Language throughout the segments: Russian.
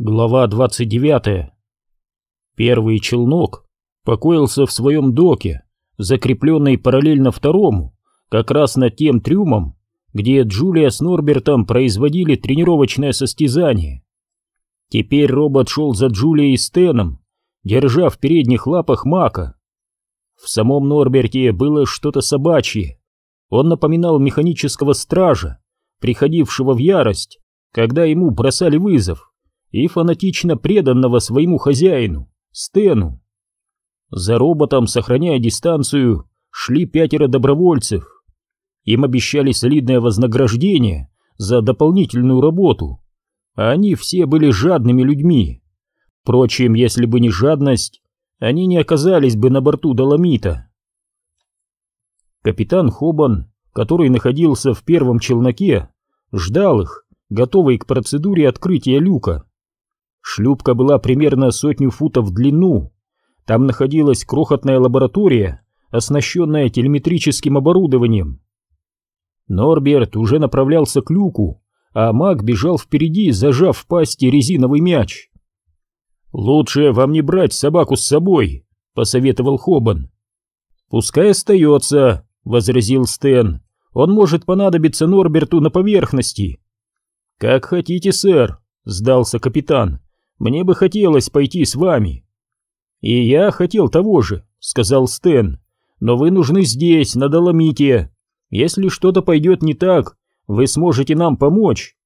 Глава 29. Первый челнок покоился в своем доке, закрепленный параллельно второму, как раз над тем трюмом, где Джулия с Норбертом производили тренировочное состязание. Теперь робот шел за Джулией и Стеном, держа в передних лапах Мака. В самом Норберте было что-то собачье. Он напоминал механического стража, приходившего в ярость, когда ему бросали вызов и фанатично преданного своему хозяину, Стену. За роботом, сохраняя дистанцию, шли пятеро добровольцев. Им обещали солидное вознаграждение за дополнительную работу, они все были жадными людьми. Впрочем, если бы не жадность, они не оказались бы на борту Доломита. Капитан Хобан, который находился в первом челноке, ждал их, готовый к процедуре открытия люка. Шлюпка была примерно сотню футов в длину. Там находилась крохотная лаборатория, оснащенная телеметрическим оборудованием. Норберт уже направлялся к люку, а маг бежал впереди, зажав в пасти резиновый мяч. «Лучше вам не брать собаку с собой», — посоветовал Хобан. «Пускай остается», — возразил Стэн. «Он может понадобиться Норберту на поверхности». «Как хотите, сэр», — сдался капитан. Мне бы хотелось пойти с вами. И я хотел того же, сказал Стэн. Но вы нужны здесь, на Доломите. Если что-то пойдет не так, вы сможете нам помочь.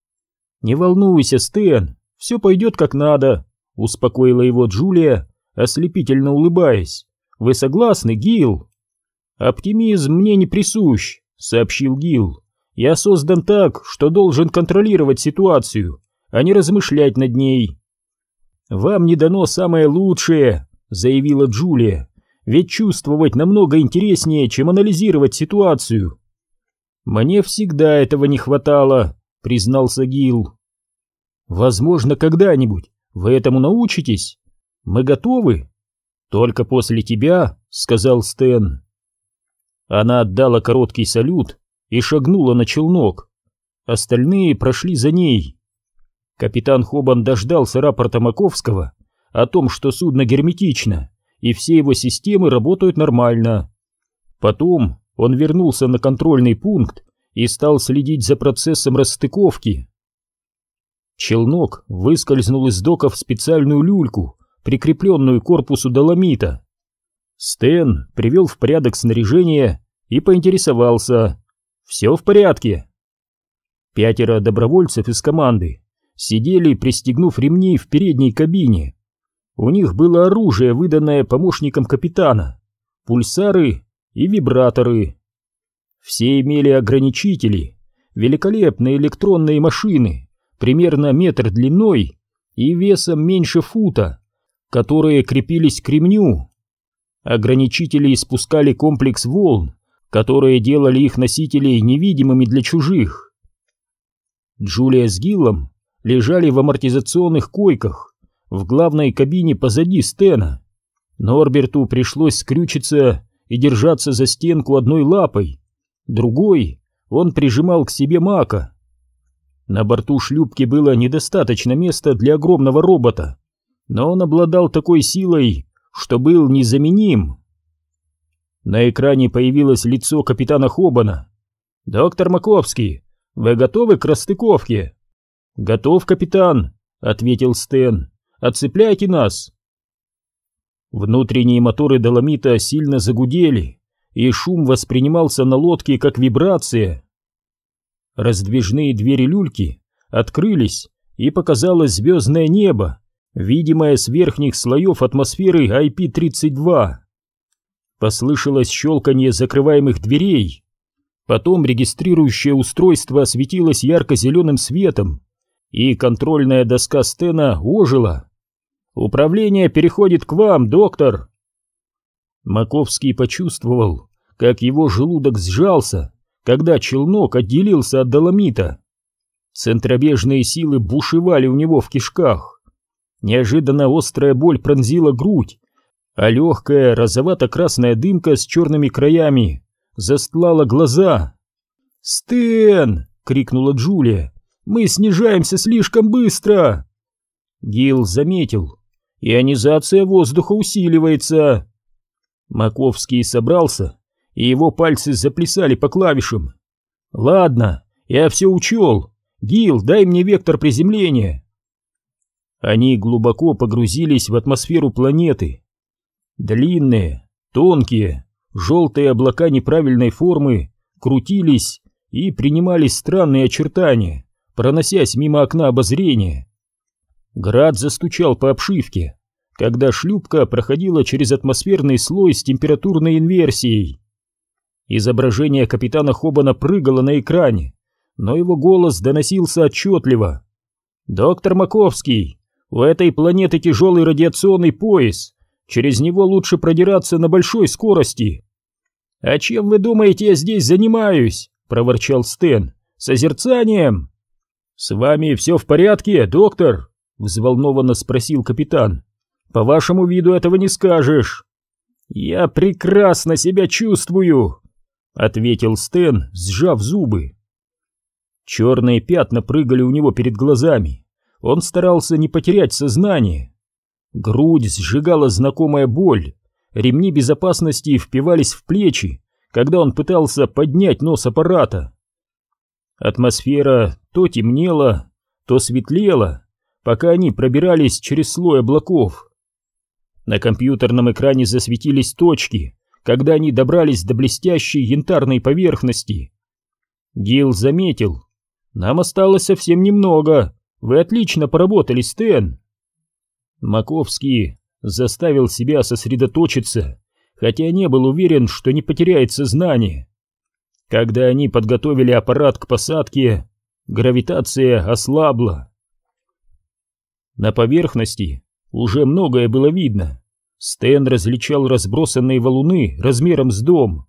Не волнуйся, Стэн, все пойдет как надо, успокоила его Джулия, ослепительно улыбаясь. Вы согласны, Гил? Оптимизм мне не присущ, сообщил Гил. Я создан так, что должен контролировать ситуацию, а не размышлять над ней. «Вам не дано самое лучшее», — заявила Джулия, «ведь чувствовать намного интереснее, чем анализировать ситуацию». «Мне всегда этого не хватало», — признался Гил. «Возможно, когда-нибудь вы этому научитесь. Мы готовы?» «Только после тебя», — сказал Стэн. Она отдала короткий салют и шагнула на челнок. Остальные прошли за ней. Капитан Хобан дождался рапорта Маковского о том, что судно герметично, и все его системы работают нормально. Потом он вернулся на контрольный пункт и стал следить за процессом расстыковки. Челнок выскользнул из дока в специальную люльку, прикрепленную к корпусу доломита. Стэн привел в порядок снаряжение и поинтересовался. «Все в порядке?» Пятеро добровольцев из команды сидели, пристегнув ремни в передней кабине. У них было оружие, выданное помощником капитана, пульсары и вибраторы. Все имели ограничители, великолепные электронные машины, примерно метр длиной и весом меньше фута, которые крепились к ремню. Ограничители испускали комплекс волн, которые делали их носителей невидимыми для чужих. Джулия с Гиллом лежали в амортизационных койках в главной кабине позади Стена. Норберту пришлось скрючиться и держаться за стенку одной лапой, другой он прижимал к себе Мака. На борту шлюпки было недостаточно места для огромного робота, но он обладал такой силой, что был незаменим. На экране появилось лицо капитана Хобана. «Доктор Маковский, вы готовы к расстыковке?» «Готов, капитан», — ответил Стэн. «Отцепляйте нас». Внутренние моторы доломита сильно загудели, и шум воспринимался на лодке как вибрация. Раздвижные двери люльки открылись, и показалось звездное небо, видимое с верхних слоев атмосферы IP-32. Послышалось щелканье закрываемых дверей. Потом регистрирующее устройство осветилось ярко-зеленым светом, и контрольная доска Стена ожила. «Управление переходит к вам, доктор!» Маковский почувствовал, как его желудок сжался, когда челнок отделился от доломита. Центробежные силы бушевали у него в кишках. Неожиданно острая боль пронзила грудь, а легкая розовато-красная дымка с черными краями застлала глаза. «Стэн!» — крикнула Джулия. Мы снижаемся слишком быстро!» Гил заметил. Ионизация воздуха усиливается. Маковский собрался, и его пальцы заплясали по клавишам. Ладно, я все учел. Гил, дай мне вектор приземления. Они глубоко погрузились в атмосферу планеты. Длинные, тонкие, желтые облака неправильной формы крутились и принимали странные очертания, проносясь мимо окна обозрения. Град застучал по обшивке, когда шлюпка проходила через атмосферный слой с температурной инверсией. Изображение капитана Хобана прыгало на экране, но его голос доносился отчетливо. «Доктор Маковский, у этой планеты тяжелый радиационный пояс, через него лучше продираться на большой скорости». «А чем вы думаете, я здесь занимаюсь?» — проворчал Стэн. «Созерцанием!» «С вами все в порядке, доктор?» — взволнованно спросил капитан. «По вашему виду этого не скажешь». «Я прекрасно себя чувствую», — ответил Стэн, сжав зубы. Черные пятна прыгали у него перед глазами. Он старался не потерять сознание. Грудь сжигала знакомая боль. Ремни безопасности впивались в плечи, когда он пытался поднять нос аппарата. Атмосфера то темнела, то светлела, пока они пробирались через слой облаков. На компьютерном экране засветились точки, когда они добрались до блестящей янтарной поверхности. Гил заметил. «Нам осталось совсем немного. Вы отлично поработали, Стэн». Маковский заставил себя сосредоточиться, хотя не был уверен, что не потеряет сознание. Когда они подготовили аппарат к посадке, гравитация ослабла. На поверхности уже многое было видно. Стэн различал разбросанные валуны размером с дом.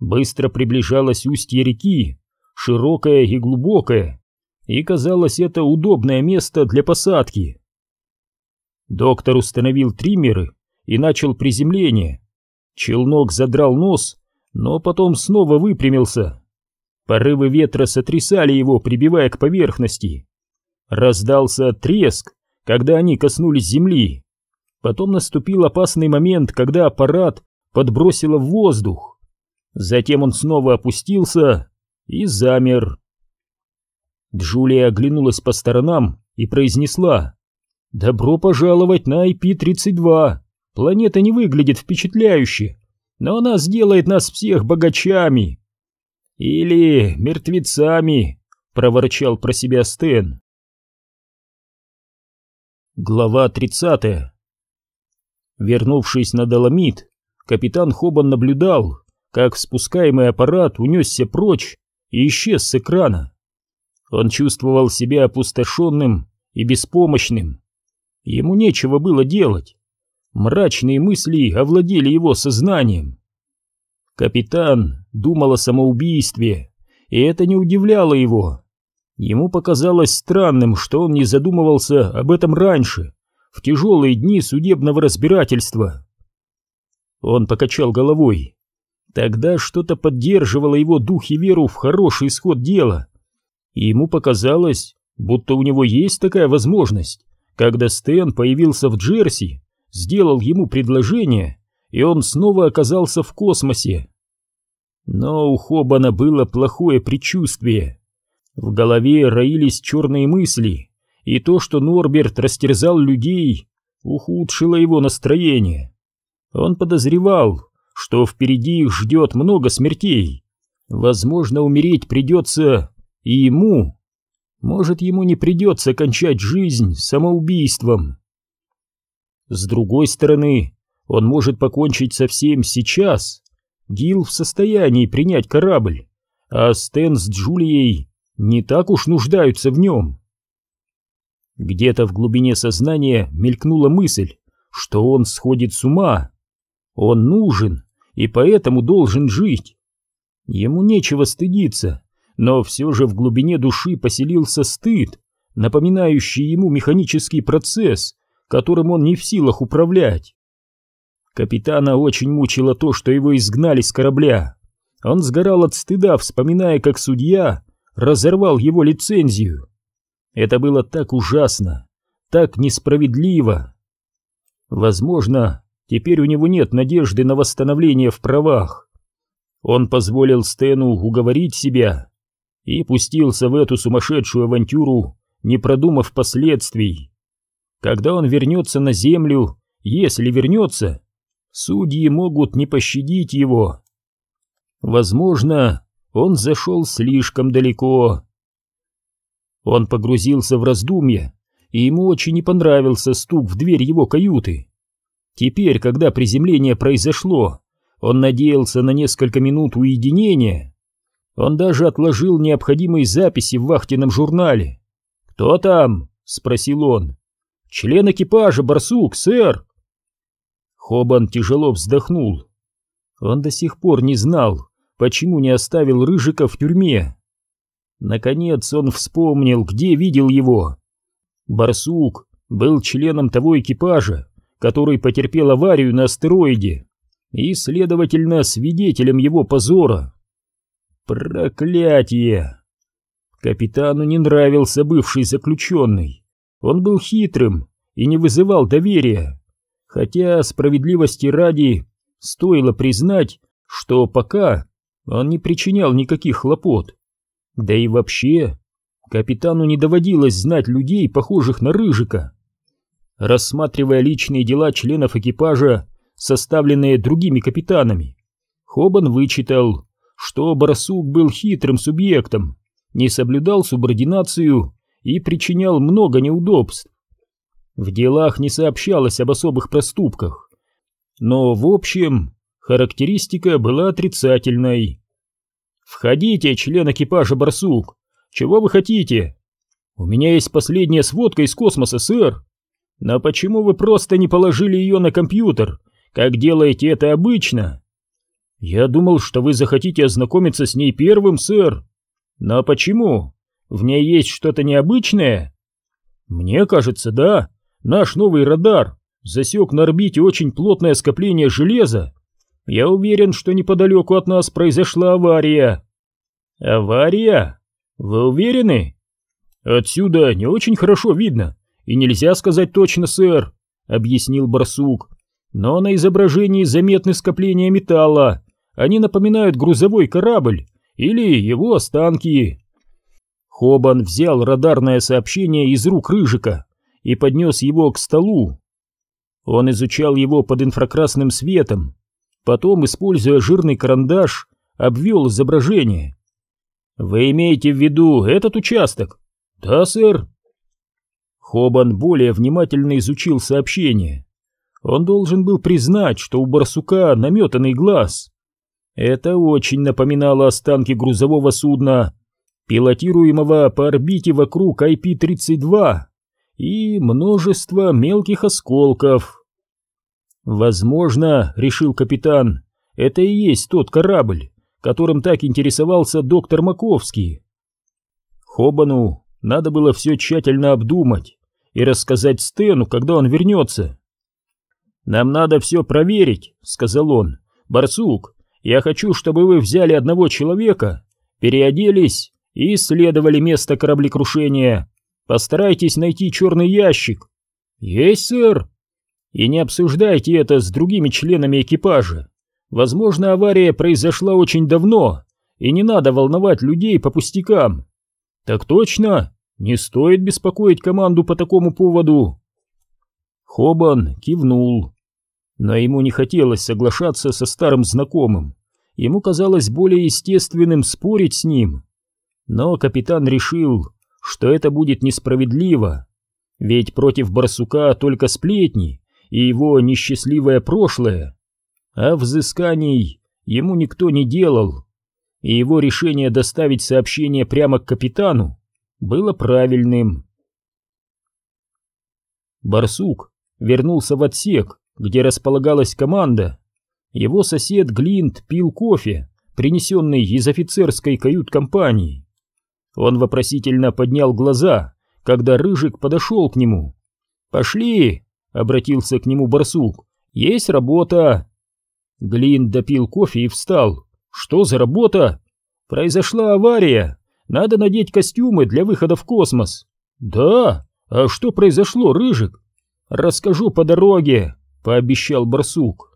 Быстро приближалось устье реки, широкое и глубокое, и казалось это удобное место для посадки. Доктор установил триммеры и начал приземление. Челнок задрал нос, но потом снова выпрямился. Порывы ветра сотрясали его, прибивая к поверхности. Раздался треск, когда они коснулись земли. Потом наступил опасный момент, когда аппарат подбросило в воздух. Затем он снова опустился и замер. Джулия оглянулась по сторонам и произнесла «Добро пожаловать на IP-32. Планета не выглядит впечатляюще, но она сделает нас всех богачами». «Или мертвецами», — проворчал про себя Стэн. Глава тридцатая Вернувшись на Доломит, капитан Хобан наблюдал, как спускаемый аппарат унесся прочь и исчез с экрана. Он чувствовал себя опустошенным и беспомощным. Ему нечего было делать. Мрачные мысли овладели его сознанием. Капитан думал о самоубийстве, и это не удивляло его. Ему показалось странным, что он не задумывался об этом раньше в тяжелые дни судебного разбирательства. Он покачал головой. Тогда что-то поддерживало его дух и веру в хороший исход дела. И ему показалось, будто у него есть такая возможность, когда Стэн появился в Джерси, сделал ему предложение, и он снова оказался в космосе. Но у Хобана было плохое предчувствие. В голове роились черные мысли, и то, что Норберт растерзал людей, ухудшило его настроение. Он подозревал, что впереди их ждет много смертей. Возможно, умереть придется и ему. Может, ему не придется кончать жизнь самоубийством. С другой стороны, он может покончить со всем сейчас. Гил в состоянии принять корабль, а Стэн с Джулией не так уж нуждаются в нем. Где-то в глубине сознания мелькнула мысль, что он сходит с ума. Он нужен и поэтому должен жить. Ему нечего стыдиться, но все же в глубине души поселился стыд, напоминающий ему механический процесс, которым он не в силах управлять. Капитана очень мучило то, что его изгнали с корабля. Он сгорал от стыда, вспоминая, как судья разорвал его лицензию. Это было так ужасно, так несправедливо. Возможно, теперь у него нет надежды на восстановление в правах. Он позволил Стэну уговорить себя и пустился в эту сумасшедшую авантюру, не продумав последствий. Когда он вернется на землю, если вернется, судьи могут не пощадить его. Возможно, он зашел слишком далеко. Он погрузился в раздумья, и ему очень не понравился стук в дверь его каюты. Теперь, когда приземление произошло, он надеялся на несколько минут уединения. Он даже отложил необходимые записи в вахтенном журнале. «Кто там?» — спросил он. «Член экипажа, барсук, сэр!» Хобан тяжело вздохнул. Он до сих пор не знал, почему не оставил Рыжика в тюрьме. Наконец он вспомнил, где видел его. Барсук был членом того экипажа, который потерпел аварию на астероиде, и, следовательно, свидетелем его позора. Проклятие! Капитану не нравился бывший заключенный. Он был хитрым и не вызывал доверия. Хотя, справедливости ради, стоило признать, что пока он не причинял никаких хлопот. Да и вообще, капитану не доводилось знать людей, похожих на Рыжика. Рассматривая личные дела членов экипажа, составленные другими капитанами, Хобан вычитал, что Барсук был хитрым субъектом, не соблюдал субординацию и причинял много неудобств. В делах не сообщалось об особых проступках, но в общем характеристика была отрицательной. «Входите, член экипажа Барсук! Чего вы хотите?» «У меня есть последняя сводка из космоса, сэр!» «Но почему вы просто не положили ее на компьютер, как делаете это обычно?» «Я думал, что вы захотите ознакомиться с ней первым, сэр!» «Но почему? В ней есть что-то необычное?» «Мне кажется, да. Наш новый радар засек на орбите очень плотное скопление железа я уверен, что неподалеку от нас произошла авария. Авария? Вы уверены? Отсюда не очень хорошо видно, и нельзя сказать точно, сэр, объяснил барсук. Но на изображении заметны скопления металла. Они напоминают грузовой корабль или его останки. Хобан взял радарное сообщение из рук Рыжика и поднес его к столу. Он изучал его под инфракрасным светом, Потом, используя жирный карандаш, обвел изображение. «Вы имеете в виду этот участок?» «Да, сэр». Хобан более внимательно изучил сообщение. Он должен был признать, что у барсука наметанный глаз. Это очень напоминало останки грузового судна, пилотируемого по орбите вокруг IP-32, и множество мелких осколков. Возможно, решил капитан, это и есть тот корабль, которым так интересовался доктор Маковский. Хобану надо было все тщательно обдумать и рассказать Стэну, когда он вернется. «Нам надо все проверить», — сказал он. «Барсук, я хочу, чтобы вы взяли одного человека, переоделись и исследовали место кораблекрушения. Постарайтесь найти черный ящик». «Есть, сэр», и не обсуждайте это с другими членами экипажа. Возможно, авария произошла очень давно, и не надо волновать людей по пустякам. Так точно, не стоит беспокоить команду по такому поводу. Хобан кивнул, но ему не хотелось соглашаться со старым знакомым. Ему казалось более естественным спорить с ним. Но капитан решил, что это будет несправедливо, ведь против барсука только сплетни, и его несчастливое прошлое, а взысканий ему никто не делал, и его решение доставить сообщение прямо к капитану было правильным. Барсук вернулся в отсек, где располагалась команда. Его сосед Глинт пил кофе, принесенный из офицерской кают-компании. Он вопросительно поднял глаза, когда Рыжик подошел к нему. «Пошли!» Обратился к нему барсук. «Есть работа!» Глин допил кофе и встал. «Что за работа?» «Произошла авария. Надо надеть костюмы для выхода в космос». «Да? «А что произошло, Рыжик?» «Расскажу по дороге», — пообещал барсук.